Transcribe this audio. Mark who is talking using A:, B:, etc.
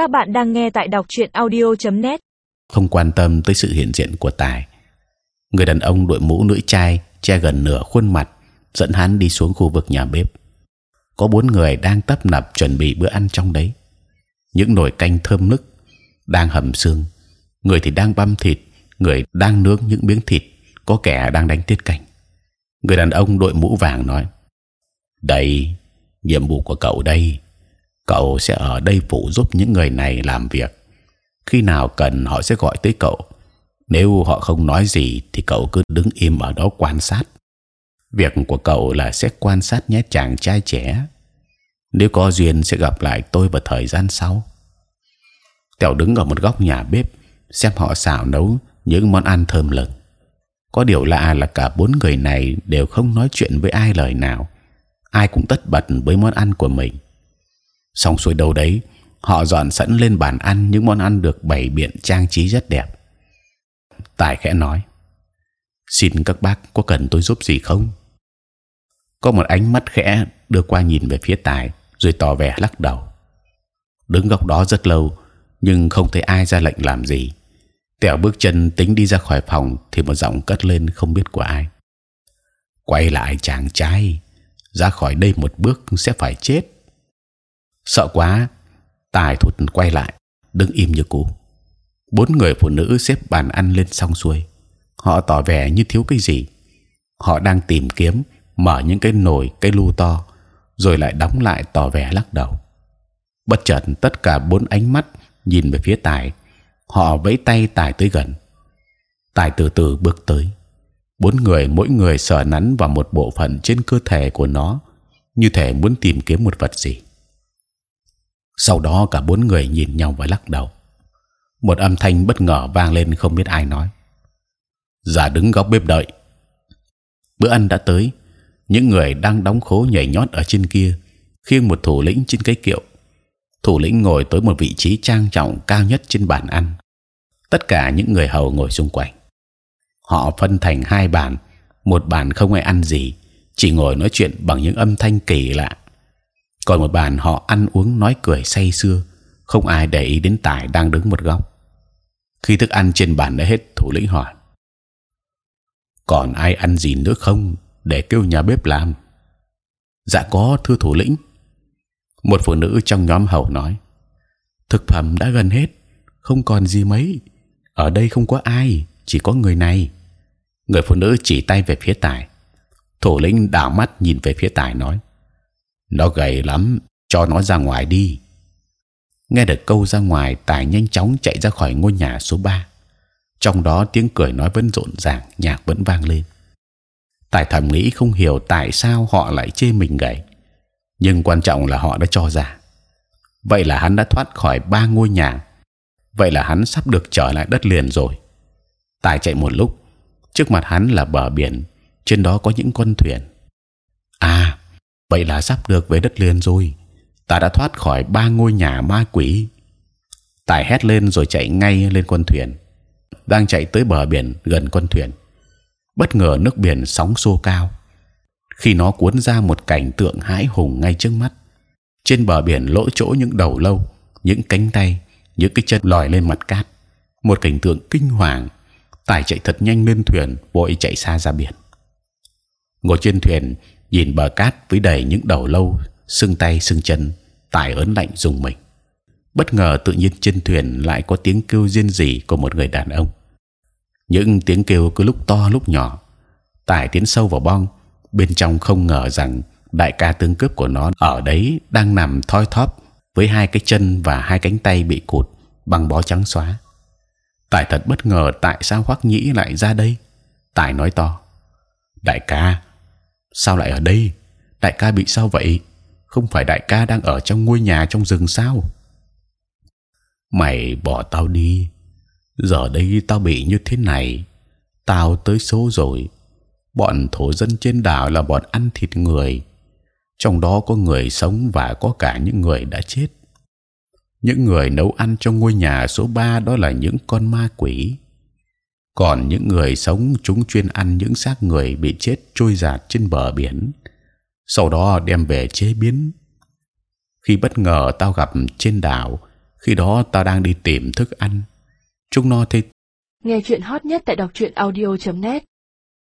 A: Các bạn đang nghe tại đọc truyện audio.net.
B: Không quan tâm tới sự hiện diện của Tài, người đàn ông đội mũ lưỡi chai che gần nửa khuôn mặt dẫn hắn đi xuống khu vực nhà bếp. Có bốn người đang tấp nập chuẩn bị bữa ăn trong đấy. Những nồi canh thơm nức đang hầm xương, người thì đang băm thịt, người đang nướng những miếng thịt, có kẻ đang đánh tiết canh. Người đàn ông đội mũ vàng nói: đây nhiệm vụ của cậu đây cậu sẽ ở đây phụ giúp những người này làm việc. Khi nào cần, họ sẽ gọi tới cậu. Nếu họ không nói gì, thì cậu cứ đứng im ở đó quan sát. Việc của cậu là sẽ quan sát nhé, chàng trai trẻ. Nếu có duyên, sẽ gặp lại tôi vào thời gian sau. Tèo đứng ở một góc nhà bếp, xem họ xào nấu những món ăn thơm lừng. Có điều lạ là cả bốn người này đều không nói chuyện với ai lời nào. Ai cũng tất bật với món ăn của mình. Xong xuôi đâu đấy, họ dọn sẵn lên bàn ăn những món ăn được bày biện trang trí rất đẹp. Tài khẽ nói: xin các bác có cần tôi giúp gì không? Có một ánh mắt khẽ đưa qua nhìn về phía Tài, rồi tỏ vẻ lắc đầu. Đứng góc đó rất lâu, nhưng không thấy ai ra lệnh làm gì. Tèo bước chân tính đi ra khỏi phòng thì một giọng cất lên không biết của ai. Quay lại chàng trai, ra khỏi đây một bước sẽ phải chết. Sợ quá, tài thụt quay lại, đứng im như cũ. Bốn người phụ nữ xếp bàn ăn lên xong xuôi, họ tỏ vẻ như thiếu cái gì. Họ đang tìm kiếm, mở những cái nồi, cái lu to, rồi lại đóng lại tỏ vẻ lắc đầu. Bất chợt tất cả bốn ánh mắt nhìn về phía tài, họ vẫy tay tài tới gần. Tài từ từ bước tới bốn người mỗi người sờ nắn vào một bộ phận trên cơ thể của nó như thể muốn tìm kiếm một vật gì sau đó cả bốn người nhìn nhau và lắc đầu. Một âm thanh bất ngờ vang lên không biết ai nói. Giả đứng góc bếp đợi. Bữa ăn đã tới. Những người đang đóng khố nhảy nhót ở trên kia, khiêng một thủ lĩnh trên cái kiệu. Thủ lĩnh ngồi tới một vị trí trang trọng cao nhất trên bàn ăn. Tất cả những người hầu ngồi xung quanh. Họ phân thành hai bàn, một bàn không ai ăn gì, chỉ ngồi nói chuyện bằng những âm thanh kỳ lạ còn một bàn họ ăn uống nói cười say sưa, không ai để ý đến tài đang đứng một góc. Khi thức ăn trên bàn đã hết, thủ lĩnh hỏi, còn ai ăn gì nữa không để kêu nhà bếp làm? Dạ có, thưa thủ lĩnh. Một phụ nữ trong nhóm hầu nói, thực phẩm đã gần hết, không còn gì mấy. Ở đây không có ai, chỉ có người này. Người phụ nữ chỉ tay về phía tài. Thủ lĩnh đảo mắt nhìn về phía tài nói nó gầy lắm, cho nó ra ngoài đi. Nghe được câu ra ngoài, tài nhanh chóng chạy ra khỏi ngôi nhà số 3 trong đó tiếng cười nói vẫn rộn ràng, nhạc vẫn vang lên. Tài thầm nghĩ không hiểu tại sao họ lại chê mình gầy. Nhưng quan trọng là họ đã cho ra. Vậy là hắn đã thoát khỏi ba ngôi nhà. Vậy là hắn sắp được trở lại đất liền rồi. Tài chạy một lúc. Trước mặt hắn là bờ biển, trên đó có những con thuyền vậy là sắp được về đất liền rồi. Ta đã thoát khỏi ba ngôi nhà ma quỷ. Tài hét lên rồi chạy ngay lên con thuyền. Đang chạy tới bờ biển gần con thuyền. Bất ngờ nước biển sóng xô cao. Khi nó cuốn ra một cảnh tượng hãi hùng ngay trước mắt. Trên bờ biển lỗ chỗ những đầu lâu, những cánh tay, những cái chân lòi lên mặt cát. Một cảnh tượng kinh hoàng. Tài chạy thật nhanh lên thuyền, vội chạy xa ra biển. Ngồi trên thuyền nhìn bờ cát với đầy những đầu lâu sưng tay sưng chân tài ớn lạnh dùng mình. Bất ngờ tự nhiên trên thuyền lại có tiếng kêu riêng rỉ của một người đàn ông. Những tiếng kêu cứ lúc to lúc nhỏ tài tiến sâu vào bong bên trong không ngờ rằng đại ca tướng cướp của nó ở đấy đang nằm thoi thóp với hai cái chân và hai cánh tay bị cụt bằng bó trắng xóa. Tài thật bất ngờ tại sao Hoắc Nhĩ lại ra đây. Tài nói to: Đại ca, sao lại ở đây? Đại ca bị sao vậy? Không phải đại ca đang ở trong ngôi nhà trong rừng sao? Mày bỏ tao đi. Giờ đây tao bị như thế này, tao tới số rồi. Bọn thổ dân trên đảo là bọn ăn thịt người, trong đó có người sống và có cả những người đã chết những người nấu ăn trong ngôi nhà số 3 đó là những con ma quỷ còn những người sống chúng chuyên ăn những xác người bị chết trôi giạt trên bờ biển. Sau đó đem về chế biến. Khi bất ngờ tao gặp trên đảo, khi đó tao đang đi tìm thức ăn. Chúng nó thấy
C: Nghe chuyện hot nhất tại đọc truyện audio.net